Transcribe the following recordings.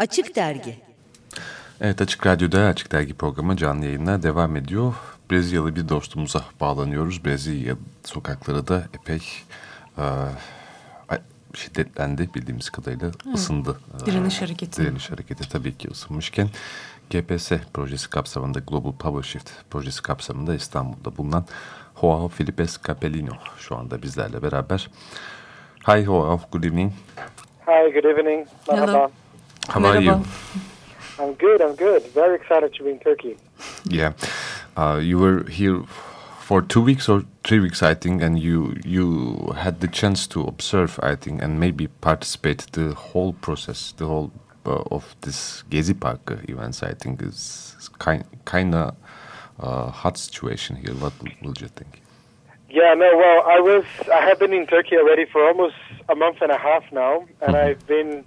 Açık Dergi Evet Açık Radyo'da Açık Dergi programı canlı yayınlar devam ediyor. Brezilyalı bir dostumuza bağlanıyoruz. Brezilya sokakları da epey e, şiddetlendi bildiğimiz kadarıyla Hı. ısındı. Direniş hareketi. Direniş hareketi tabii ki ısınmışken GPS projesi kapsamında Global Power Shift projesi kapsamında İstanbul'da bulunan Joao Filipes Capellino şu anda bizlerle beraber. Hi Joao, good evening. Hi, good evening. Hello. How are you? I'm good, I'm good. Very excited to be in Turkey. Yeah. Uh, you were here for two weeks or three weeks, I think, and you you had the chance to observe, I think, and maybe participate the whole process, the whole uh, of this Gezi Park events. I think is kind kind of uh, hot situation here. What would you think? Yeah, no. Well, I was I have been in Turkey already for almost a month and a half now, and mm -hmm. I've been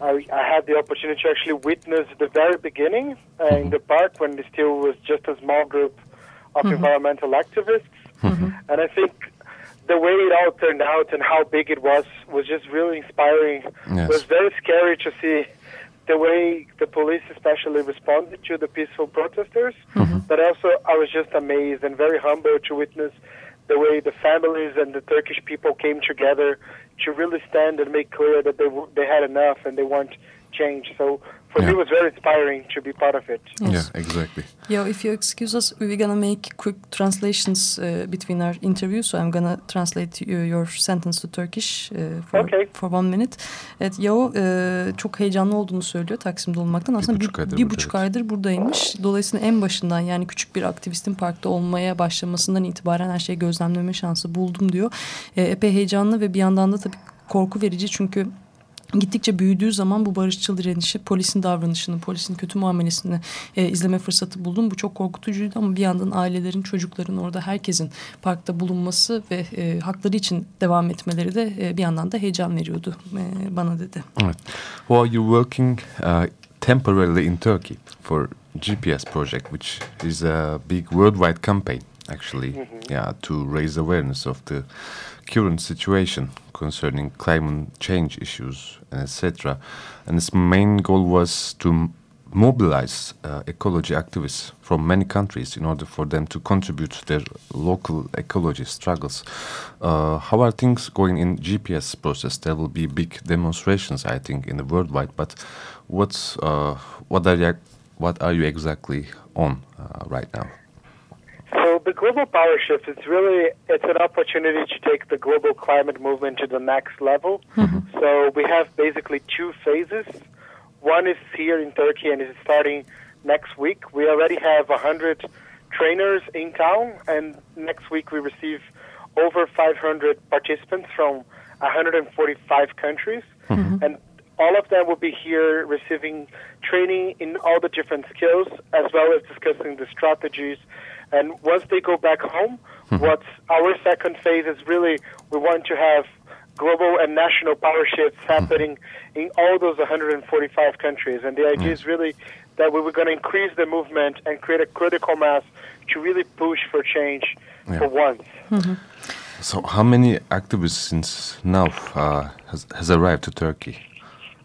I, I, had the opportunity to actually witness the very beginning uh, in mm-hmm. the park when it still was just a small group of mm-hmm. environmental activists. Mm-hmm. And I think the way it all turned out and how big it was was just really inspiring. Yes. It was very scary to see the way the police especially responded to the peaceful protesters. Mm-hmm. But also, I was just amazed and very humbled to witness the way the families and the Turkish people came together to really stand and make clear that they they had enough and they want change. So for yeah. me, it was very inspiring to be part of it. Yes. Yeah, exactly. Yeah, if you excuse us, we're gonna make quick translations uh, between our interviews. So I'm gonna translate your sentence to Turkish uh, for, okay. for one minute. Evet, Yao e, çok heyecanlı olduğunu söylüyor Taksim'de olmaktan. Aslında bir, bir, bir buçuk aydır buradaymış. Dolayısıyla en başından yani küçük bir aktivistin parkta olmaya başlamasından itibaren her şeyi gözlemleme şansı buldum diyor. E, epey heyecanlı ve bir yandan da tabii korku verici çünkü gittikçe büyüdüğü zaman bu barışçıl direnişi polisin davranışını, polisin kötü muamelesini e, izleme fırsatı buldum. Bu çok korkutucuydu ama bir yandan ailelerin, çocukların orada herkesin parkta bulunması ve e, hakları için devam etmeleri de e, bir yandan da heyecan veriyordu e, bana dedi. Evet. While you're working uh, temporarily in Turkey for GPS project, which is a big worldwide campaign actually, mm -hmm. yeah, to raise awareness of the current situation concerning climate change issues, etc. And its main goal was to mobilize uh, ecology activists from many countries in order for them to contribute to their local ecology struggles. Uh, how are things going in GPS process? There will be big demonstrations, I think, in the worldwide. But what's uh, what are you, what are you exactly on uh, right now? So the global power shift is really it's an opportunity to take the global climate movement to the next level. Mm-hmm. So we have basically two phases. One is here in Turkey and is starting next week. We already have 100 trainers in town, and next week we receive over 500 participants from 145 countries. Mm-hmm. And all of them will be here receiving training in all the different skills as well as discussing the strategies and once they go back home, mm-hmm. what's our second phase is really we want to have global and national power shifts hmm. happening mm-hmm. in all those 145 countries. And the idea mm-hmm. is really that we were going to increase the movement and create a critical mass to really push for change yeah. for once. Mm-hmm. So, how many activists since now uh, has, has arrived to Turkey?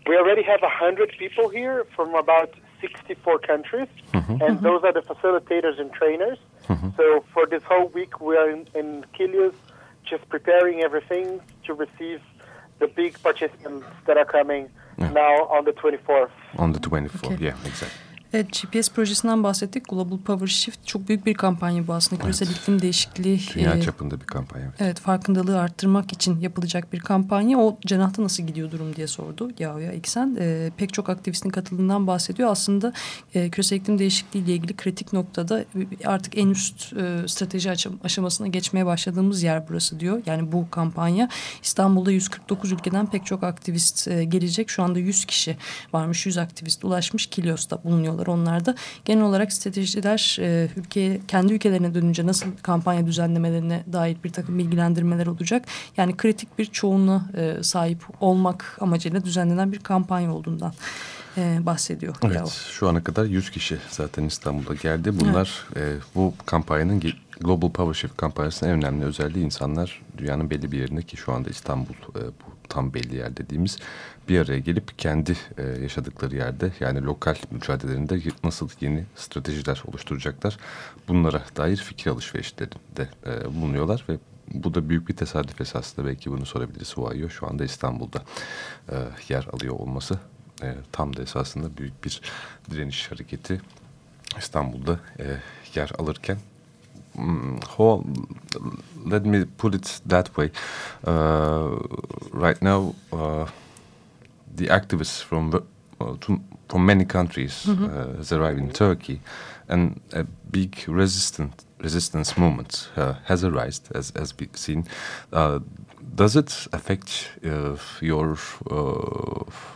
We already have 100 people here from about 64 countries, mm-hmm. and mm-hmm. those are the facilitators and trainers. Mm-hmm. So for this whole week, we are in, in Kilyos just preparing everything to receive the big participants that are coming yeah. now on the 24th. On the 24th, okay. yeah, exactly. Evet, GPS projesinden bahsettik. Global Power Shift çok büyük bir kampanya bu aslında. Küresel evet. iklim değişikliği. Dünya e, çapında bir kampanya. Evet. evet, farkındalığı arttırmak için yapılacak bir kampanya. O cenahta nasıl gidiyor durum diye sordu Yahya İksen. E, pek çok aktivistin katıldığından bahsediyor. Aslında e, küresel iklim değişikliği ile ilgili kritik noktada artık en üst e, strateji aşamasına geçmeye başladığımız yer burası diyor. Yani bu kampanya İstanbul'da 149 ülkeden pek çok aktivist e, gelecek. Şu anda 100 kişi varmış. 100 aktivist ulaşmış. Kilios'ta bulunuyorlar çalışıyorlar onlar da. Genel olarak stratejiler e, ülkeye kendi ülkelerine dönünce nasıl kampanya düzenlemelerine dair bir takım bilgilendirmeler olacak. Yani kritik bir çoğunluğa e, sahip olmak amacıyla düzenlenen bir kampanya olduğundan e, bahsediyor. Evet Yao. şu ana kadar 100 kişi zaten İstanbul'a geldi. Bunlar evet. e, bu kampanyanın Global Power Shift kampanyasının en önemli özelliği insanlar dünyanın belli bir yerinde ki şu anda İstanbul e, bu tam belli yer dediğimiz bir araya gelip kendi e, yaşadıkları yerde yani lokal mücadelelerinde nasıl yeni stratejiler oluşturacaklar bunlara dair fikir alışverişlerinde e, bulunuyorlar ve bu da büyük bir tesadüf esasında belki bunu sorabiliriz. Huayo şu anda İstanbul'da e, yer alıyor olması e, tam da esasında büyük bir direniş hareketi İstanbul'da e, yer alırken how, let me put it that way. Uh, right now, uh, the activists from uh, to, from many countries mm -hmm. has arrived in Turkey, and a big resistance resistance movement uh, has arisen, as as we've seen. Uh, does it affect your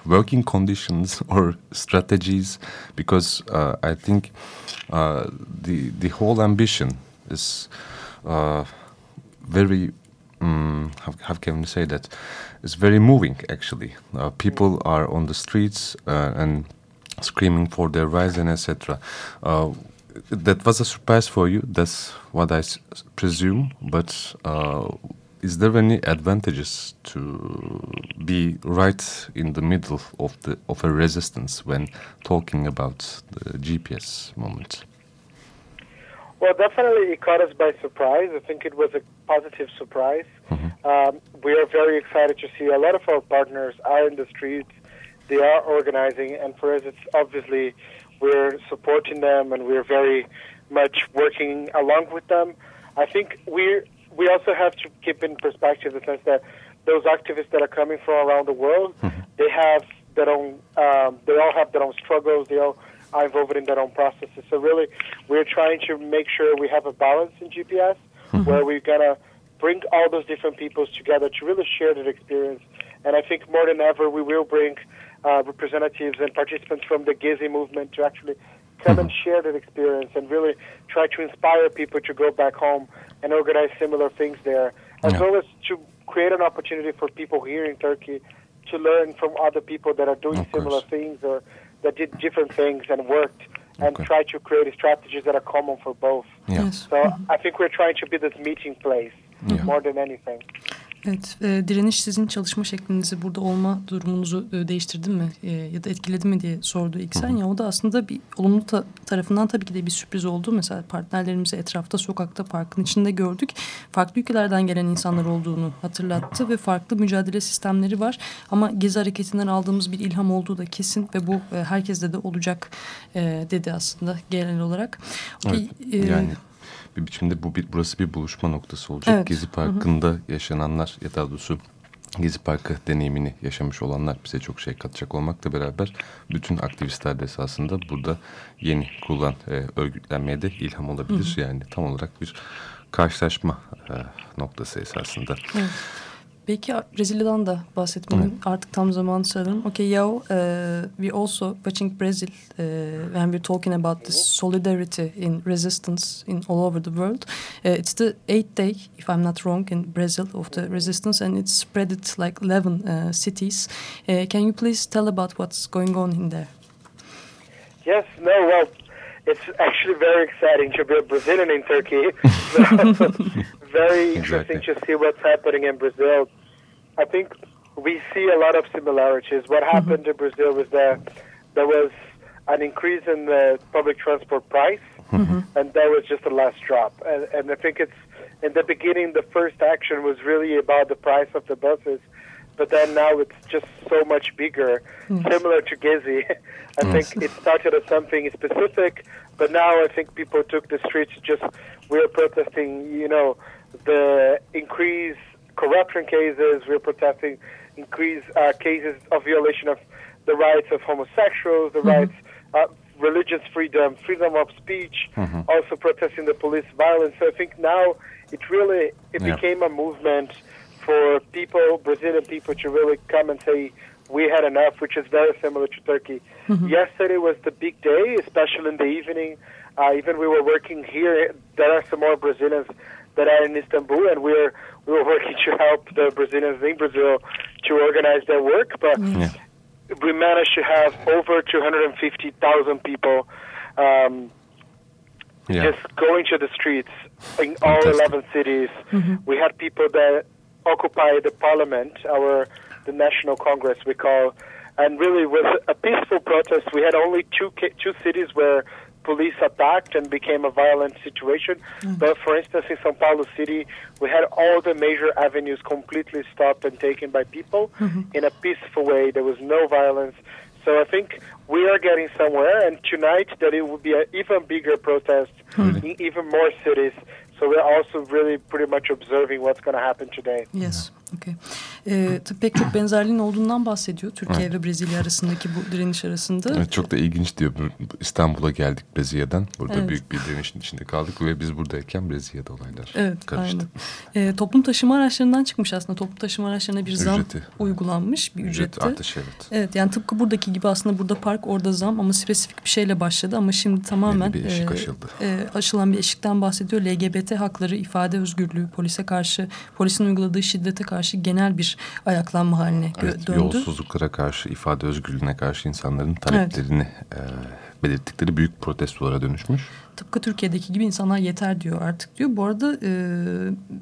working conditions or strategies? Because I think the the whole ambition is uh, very um, how, how, can say that? It's very moving actually. Uh, people are on the streets uh, and screaming for their rights and etc. Uh, that was a surprise for you. That's what I presume. But uh, is there any advantages to be right in the middle of the of a resistance when talking about the GPS moment? Well, definitely it caught us by surprise. I think it was a positive surprise. Mm-hmm. Um, we are very excited to see a lot of our partners are in the streets. They are organizing, and for us, it's obviously we're supporting them and we're very much working along with them. I think we we also have to keep in perspective the sense that those activists that are coming from around the world, mm-hmm. they have their own, um, they all have their own struggles. They all are involved in their own processes. So really, we're trying to make sure we have a balance in GPS mm-hmm. where we're gonna bring all those different peoples together to really share that experience. And I think more than ever, we will bring uh, representatives and participants from the Gezi movement to actually come and mm-hmm. share that experience and really try to inspire people to go back home and organize similar things there, as yeah. well as to create an opportunity for people here in Turkey to learn from other people that are doing similar things or that did different things and worked and okay. try to create strategies that are common for both. Yes. So mm-hmm. I think we're trying to be this meeting place yeah. more than anything. Evet, e, direniş sizin çalışma şeklinizi burada olma durumunuzu e, değiştirdi mi e, ya da etkiledi mi diye sordu İksen. Ya o da aslında bir olumlu ta tarafından tabii ki de bir sürpriz oldu. Mesela partnerlerimizi etrafta, sokakta, parkın içinde gördük. Farklı ülkelerden gelen insanlar olduğunu hatırlattı ve farklı mücadele sistemleri var. Ama Gezi Hareketi'nden aldığımız bir ilham olduğu da kesin ve bu e, herkeste de olacak e, dedi aslında genel olarak. Evet, e, yani bir biçimde bu bir, burası bir buluşma noktası olacak. Evet. Gezi Parkı'nda hı hı. yaşananlar ya da doğrusu Gezi Parkı deneyimini yaşamış olanlar bize çok şey katacak olmakla beraber bütün aktivistler de esasında burada yeni kurulan e, örgütlenmeye de ilham olabilir. Hı hı. Yani tam olarak bir karşılaşma e, noktası esasında. Evet. Belki Brezilya'dan da bahsetmenin evet. artık tam zamanı sanırım. Okay, Yao, uh, we also watching Brazil uh, when we're talking about this solidarity in resistance in all over the world. Uh, it's the eighth day, if I'm not wrong, in Brazil of the resistance, and it's spread it like 11 uh, cities. Uh, can you please tell about what's going on in there? Yes, no, well, it's actually very exciting to be a Brazilian in Turkey. very interesting to see what's happening in Brazil. I think we see a lot of similarities. What mm-hmm. happened mm-hmm. in Brazil was that there was an increase in the public transport price, mm-hmm. and that was just the last drop. And, and I think it's in the beginning, the first action was really about the price of the buses but then now it's just so much bigger, mm. similar to Gezi. I yes. think it started as something specific, but now I think people took the streets just we're protesting, you know, the increased corruption cases. We're protesting increased uh, cases of violation of the rights of homosexuals, the mm-hmm. rights, uh, religious freedom, freedom of speech. Mm-hmm. Also protesting the police violence. So I think now it really it yeah. became a movement for people, Brazilian people, to really come and say we had enough, which is very similar to Turkey. Mm-hmm. Yesterday was the big day, especially in the evening. Uh, even we were working here. There are some more Brazilians that are in Istanbul, and we're we were working to help the Brazilians in Brazil to organize their work. But yeah. we managed to have over 250,000 people um, yeah. just going to the streets in Fantastic. all 11 cities. Mm-hmm. We had people that occupy the parliament, our the National Congress, we call, and really was a peaceful protest. We had only two two cities where police attacked and became a violent situation. Mm. But for instance, in São Paulo City, we had all the major avenues completely stopped and taken by people mm-hmm. in a peaceful way. There was no violence. So I think we are getting somewhere, and tonight that it will be an even bigger protest mm-hmm. in even more cities. So we're also really pretty much observing what's going to happen today. Yes. Okay. Ee, tabii pek çok benzerliğin olduğundan bahsediyor Türkiye evet. ve Brezilya arasındaki bu direniş arasında. Evet, çok da ilginç diyor. İstanbul'a geldik Brezilya'dan. Burada evet. büyük bir direnişin içinde kaldık ve biz buradayken Brezilya'da olaylar evet, karıştı. Aynen. Ee, toplum taşıma araçlarından çıkmış aslında. Toplum taşıma araçlarına bir zam Ücreti. uygulanmış. Bir ücret ücreti. artış evet. Evet yani tıpkı buradaki gibi aslında burada park orada zam ama spesifik bir şeyle başladı. Ama şimdi tamamen bir eşik e, aşıldı. E, aşılan bir eşikten bahsediyor. LGBT hakları, ifade özgürlüğü, polise karşı, polisin uyguladığı şiddete karşı genel bir ayaklanma haline evet, döndü. Yolsuzluklara karşı, ifade özgürlüğüne karşı insanların taleplerini evet. e, belirttikleri büyük protestolara dönüşmüş. Tıpkı Türkiye'deki gibi insanlar yeter diyor artık diyor. Bu arada e,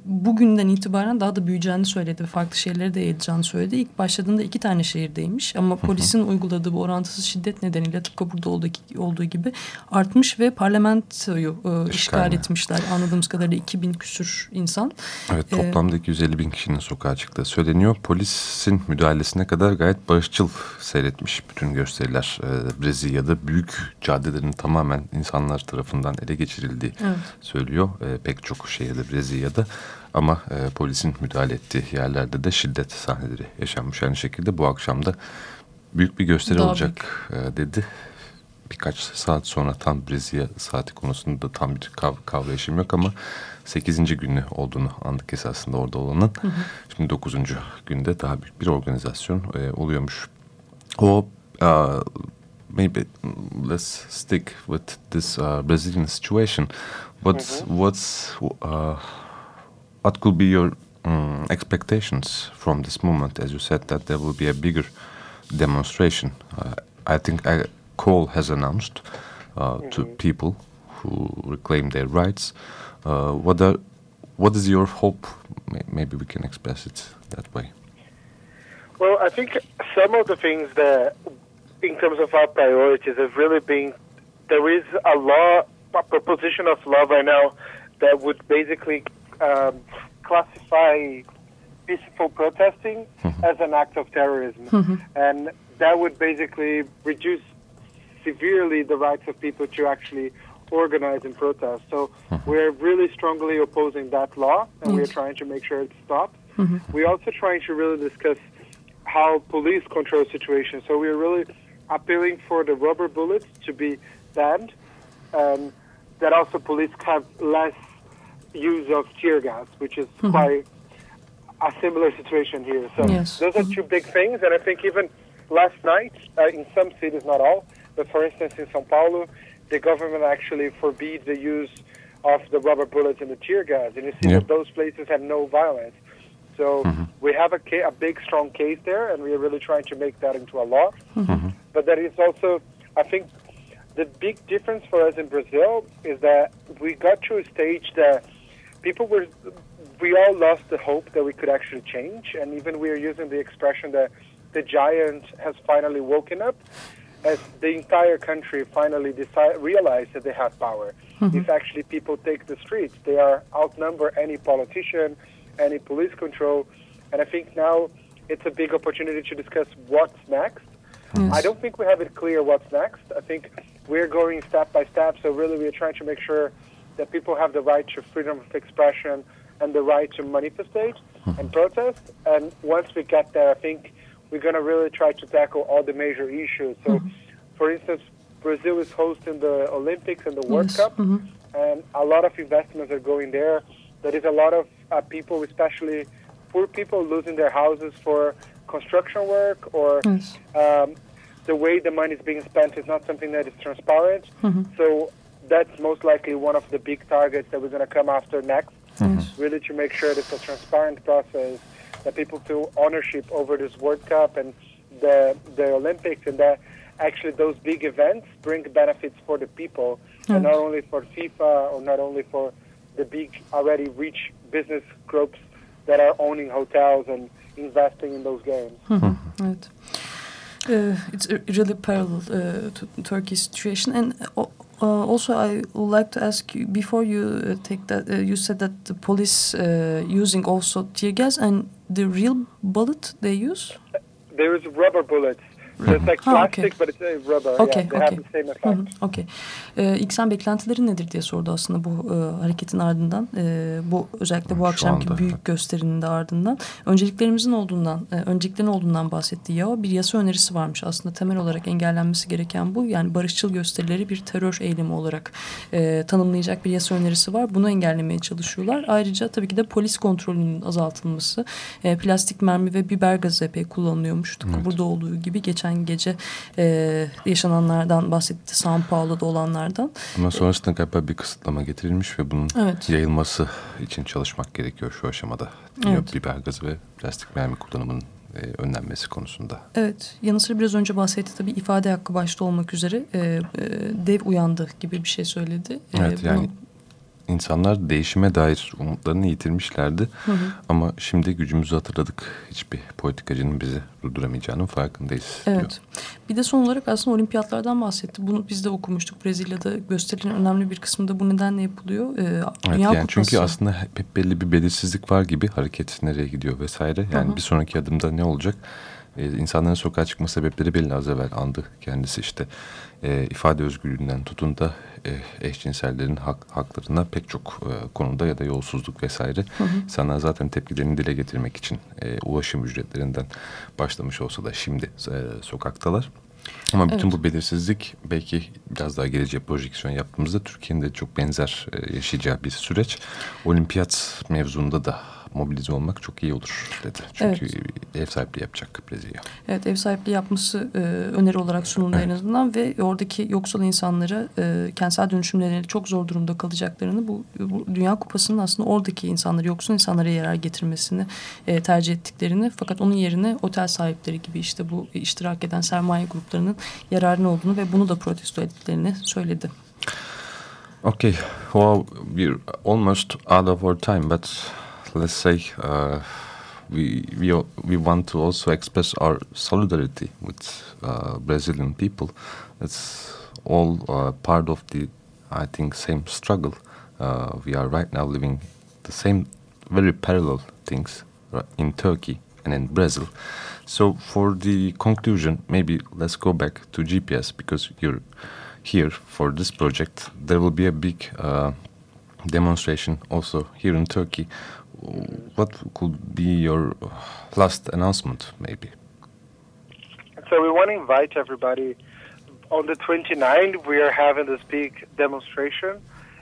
bugünden itibaren daha da büyüyeceğini söyledi. Farklı şehirlere de yayılacağını söyledi. İlk başladığında iki tane şehirdeymiş. Ama polisin uyguladığı bu orantısız şiddet nedeniyle tıpkı burada olduğu, olduğu gibi artmış ve parlamentoyu e, işgal etmişler. Anladığımız kadarıyla 2000 küsür insan. Evet e, toplamda 250 bin kişinin sokağa çıktığı söyleniyor. Polisin müdahalesine kadar gayet barışçıl seyretmiş bütün gösteriler. E, Brezilya'da büyük caddelerin tamamen insanlar tarafından tarafından ele geçirildiği evet. söylüyor. E, pek çok şehirde Brezilya'da ama e, polisin müdahale ettiği yerlerde de şiddet sahneleri yaşanmış. Aynı şekilde bu akşam da büyük bir gösteri Daha olacak e, dedi. Birkaç saat sonra tam Brezilya saati konusunda tam bir kav kavrayışım yok ama 8. günü olduğunu andık esasında orada olanın. Hı hı. Şimdi 9. günde daha büyük bir organizasyon e, oluyormuş. O uh, maybe let's stick with this uh, Brazilian situation. What's mm-hmm. what's uh, what could be your um, expectations from this moment? As you said, that there will be a bigger demonstration. Uh, I think a call has announced uh, mm-hmm. to people who reclaim their rights. Uh, what are what is your hope? Maybe we can express it that way. Well, I think some of the things that in terms of our priorities, have really been there is a law, a proposition of law right now that would basically um, classify peaceful protesting mm-hmm. as an act of terrorism, mm-hmm. and that would basically reduce severely the rights of people to actually organize and protest. So mm-hmm. we're really strongly opposing that law, and we're trying to make sure it stops. Mm-hmm. We're also trying to really discuss how police control situations. So we're really appealing for the rubber bullets to be banned, and that also police have less use of tear gas, which is mm-hmm. quite a similar situation here. So yes. those are two big things, and I think even last night, uh, in some cities, not all, but for instance in São Paulo, the government actually forbade the use of the rubber bullets and the tear gas, and you see that those places have no violence. So mm-hmm. we have a, ca- a big, strong case there, and we are really trying to make that into a law. Mm-hmm. But that is also, I think, the big difference for us in Brazil is that we got to a stage that people were, we all lost the hope that we could actually change, and even we are using the expression that the giant has finally woken up as the entire country finally decide, realized that they have power. Mm-hmm. If actually people take the streets, they are outnumber any politician, any police control. And I think now it's a big opportunity to discuss what's next. Yes. I don't think we have it clear what's next. I think we're going step by step. So really, we're trying to make sure that people have the right to freedom of expression and the right to manifestate mm-hmm. and protest. And once we get there, I think we're going to really try to tackle all the major issues. So, mm-hmm. for instance, Brazil is hosting the Olympics and the World yes. Cup, mm-hmm. and a lot of investments are going there. There is a lot of uh, people, especially poor people, losing their houses for construction work or yes. um, the way the money is being spent is not something that is transparent. Mm-hmm. So that's most likely one of the big targets that we're going to come after next. Mm-hmm. Really to make sure that it's a transparent process, that people feel ownership over this World Cup and the the Olympics, and that actually those big events bring benefits for the people, mm-hmm. and not only for FIFA or not only for the big already rich business groups that are owning hotels and investing in those games. evet. Uh, it's really parallel uh, to Turkey's situation, and uh, also I would like to ask you before you uh, take that. Uh, you said that the police uh, using also tear gas and the real bullet they use. There is rubber bullets it's like plastic okay. but it's a rubber. Okay, yeah, they okay. have the same effect. Hı -hı, okay. Ee, ilk sen beklentileri nedir diye sordu aslında bu e, hareketin ardından. E, bu özellikle bu akşamki anda. büyük gösterinin de ardından. Önceliklerimizin olduğundan, e, önceliklerin olduğundan bahsetti Yao. Bir yasa önerisi varmış aslında temel olarak engellenmesi gereken bu. Yani barışçıl gösterileri bir terör eylemi olarak e, tanımlayacak bir yasa önerisi var. Bunu engellemeye çalışıyorlar. Ayrıca tabii ki de polis kontrolünün azaltılması, e, plastik mermi ve biber gazı epey kullanılıyormuş. Evet. Burada olduğu gibi geçen geçen gece e, yaşananlardan bahsetti. São Paulo'da olanlardan. Ama sonrasında galiba bir kısıtlama getirilmiş ve bunun evet. yayılması için çalışmak gerekiyor şu aşamada. Evet. Biber gazı ve plastik mermi kullanımının e, önlenmesi konusunda. Evet. Yanı sıra biraz önce bahsetti tabii ifade hakkı başta olmak üzere e, e, dev uyandı gibi bir şey söyledi. Evet e, yani insanlar değişime dair umutlarını yitirmişlerdi. Hı hı. Ama şimdi gücümüzü hatırladık. Hiçbir politikacının bizi durduramayacağının farkındayız. Evet. Diyor. Bir de son olarak aslında olimpiyatlardan bahsetti. Bunu biz de okumuştuk. Brezilya'da gösterilerin önemli bir kısmında bu nedenle yapılıyor. Ee, evet, Dünya yani Kupası. Çünkü aslında hep belli bir belirsizlik var gibi hareket nereye gidiyor vesaire. Yani hı hı. bir sonraki adımda ne olacak? Ee, insanların sokağa çıkma sebepleri belli az evvel andı kendisi işte e, ifade özgürlüğünden tutun da e, eşcinsellerin hak, haklarına pek çok e, konuda ya da yolsuzluk vesaire hı hı. insanlar zaten tepkilerini dile getirmek için e, ulaşım ücretlerinden başlamış olsa da şimdi e, sokaktalar. Ama bütün evet. bu belirsizlik belki biraz daha geleceğe projeksiyon yaptığımızda Türkiye'nin de çok benzer e, yaşayacağı bir süreç. Olimpiyat mevzunda da mobilize olmak çok iyi olur dedi. Çünkü evet. ev sahipliği yapacak Brezilya. Evet ev sahipliği yapması e, öneri olarak sunuldu evet. en azından ve oradaki yoksul insanlara e, kentsel dönüşümlerine çok zor durumda kalacaklarını bu, bu Dünya Kupası'nın aslında oradaki insanları yoksul insanlara yarar getirmesini e, tercih ettiklerini fakat onun yerine otel sahipleri gibi işte bu iştirak eden sermaye gruplarının yararını olduğunu ve bunu da protesto ettiklerini söyledi. Okay, well, we're almost out of our time, but let's say, uh, we, we, we want to also express our solidarity with uh, Brazilian people. It's all uh, part of the, I think, same struggle. Uh, we are right now living the same, very parallel things in Turkey and in Brazil. So for the conclusion, maybe let's go back to GPS because you're here for this project. There will be a big uh, demonstration also here in Turkey what could be your last announcement, maybe? So we want to invite everybody. On the 29th, we are having this big demonstration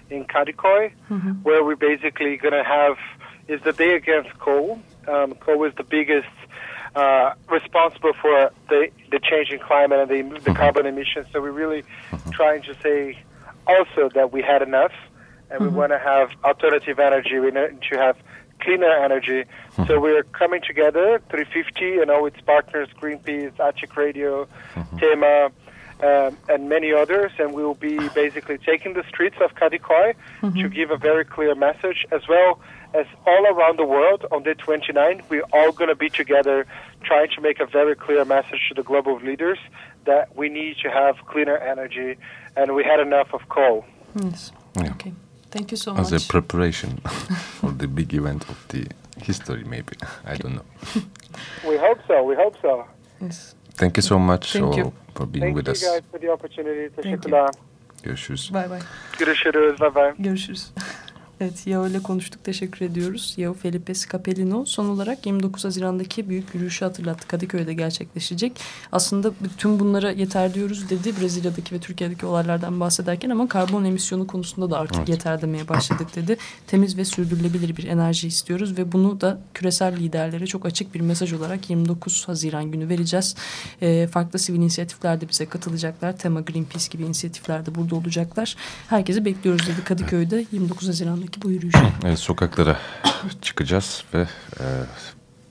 in Kadikoy, mm-hmm. where we're basically going to have is the day against coal. Um, coal is the biggest uh, responsible for the the change in climate and the, the mm-hmm. carbon emissions. So we're really mm-hmm. trying to say also that we had enough, and we mm-hmm. want to have alternative energy. We need to have cleaner energy. Mm-hmm. So we're coming together, 350, you know, its partners, Greenpeace, Açık Radyo, mm-hmm. Tema, um, and many others, and we will be basically taking the streets of Kadikoy mm-hmm. to give a very clear message, as well as all around the world on day 29. We're all going to be together trying to make a very clear message to the global leaders that we need to have cleaner energy, and we had enough of coal. Yes. Yeah. Okay. Thank you so As much. As a preparation for the big event of the history, maybe. I don't know. we hope so. We hope so. Yes. Thank you so much Thank you. for being Thank with us. Thank you guys for the opportunity. Teşekkürler. Görüşürüz. Bye bye. Görüşürüz. Bye bye. Görüşürüz. Evet Yao ile konuştuk. Teşekkür ediyoruz. Yao Felipe Scapellino son olarak 29 Haziran'daki büyük yürüyüşü hatırlattı. Kadıköy'de gerçekleşecek. Aslında bütün bunlara yeter diyoruz dedi. Brezilya'daki ve Türkiye'deki olaylardan bahsederken ama karbon emisyonu konusunda da artık evet. yeter demeye başladık dedi. Temiz ve sürdürülebilir bir enerji istiyoruz ve bunu da küresel liderlere çok açık bir mesaj olarak 29 Haziran günü vereceğiz. E, farklı sivil inisiyatifler de bize katılacaklar. Tema Greenpeace gibi inisiyatifler de burada olacaklar. Herkesi bekliyoruz dedi Kadıköy'de 29 Haziran'da sonraki bu yürüyüş. Evet, sokaklara çıkacağız ve e,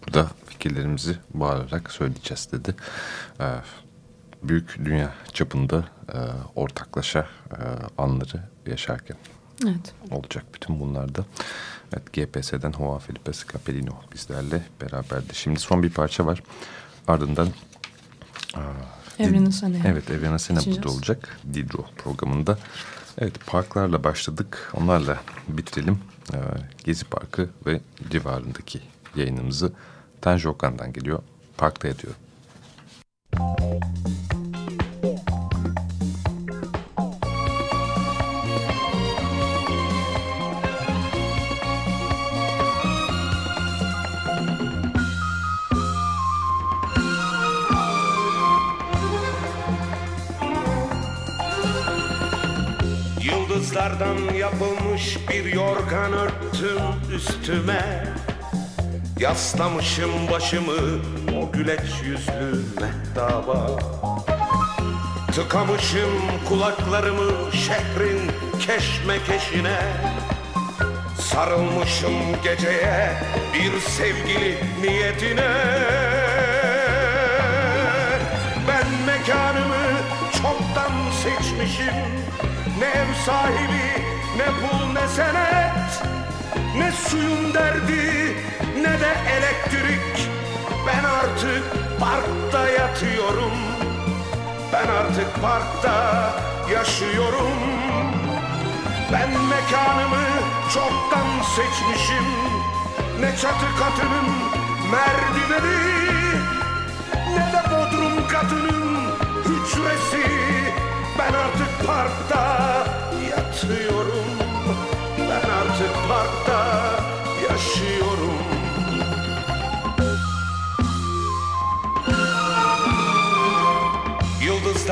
burada fikirlerimizi bağırarak söyleyeceğiz dedi. E, büyük dünya çapında e, ortaklaşa e, anları yaşarken. evet. olacak bütün bunlarda. Evet GPS'den Joao Felipe Scapellino bizlerle beraberdi. Şimdi son bir parça var. Ardından Evrena Sene. Evet Evrena Sene burada olacak. Didro programında. Evet parklarla başladık. Onlarla bitirelim. Ee, Gezi Parkı ve civarındaki yayınımızı Tanju Okan'dan geliyor. Parkta yatıyor. Yıldızlardan yapılmış bir yorgan örttüm üstüme. Yaslamışım başımı o güleç yüzlü mehtaba. Tıkamışım kulaklarımı şehrin keşmekeşine. Sarılmışım geceye bir sevgili niyetine. Ben mekanımı çoktan seçmişim Ne ev sahibi ne pul ne senet Ne suyun derdi ne de elektrik. Ben artık parkta yatıyorum Ben artık parkta yaşıyorum. Ben mekanımı çoktan seçmişim Ne çatı katının merdiveni Ne de bodrum katının hücresi. Ben artık parkta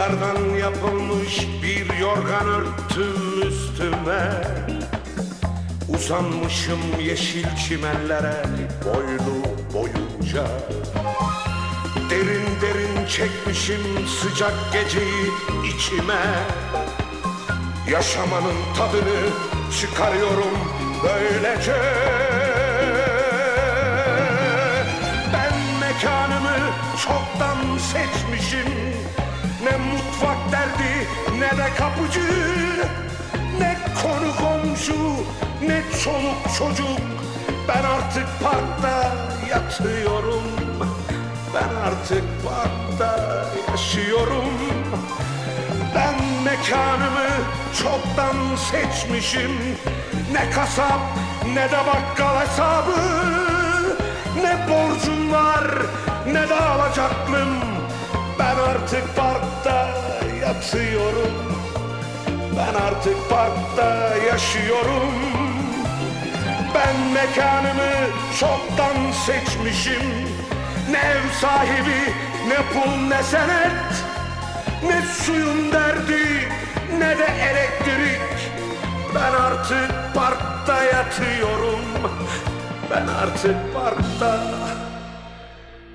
Yıldızlardan yapılmış bir yorgan örttüm üstüme. Uzanmışım yeşil çimenlere boylu boyunca. Derin derin çekmişim sıcak geceyi içime. Yaşamanın tadını çıkarıyorum böylece. Ben mekanımı çoktan seçmişim derdi ne de kapıcı Ne konu komşu ne çoluk çocuk. Ben artık parkta yatıyorum Ben artık parkta yaşıyorum. Ben mekanımı çoktan seçmişim. Ne kasap ne de bakkal hesabı. Ne borcum var ne de alacaklım. Ben artık parkta yatıyorum Ben artık parkta yaşıyorum. Ben mekanımı çoktan seçmişim. Ne ev sahibi ne pul ne senet. Ne suyun derdi ne de elektrik. Ben artık parkta yatıyorum. Ben artık parkta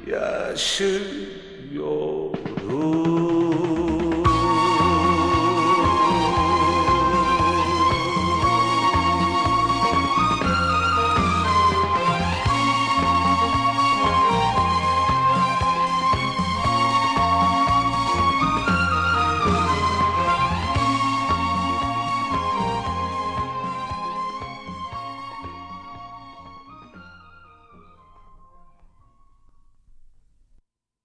yaşıyorum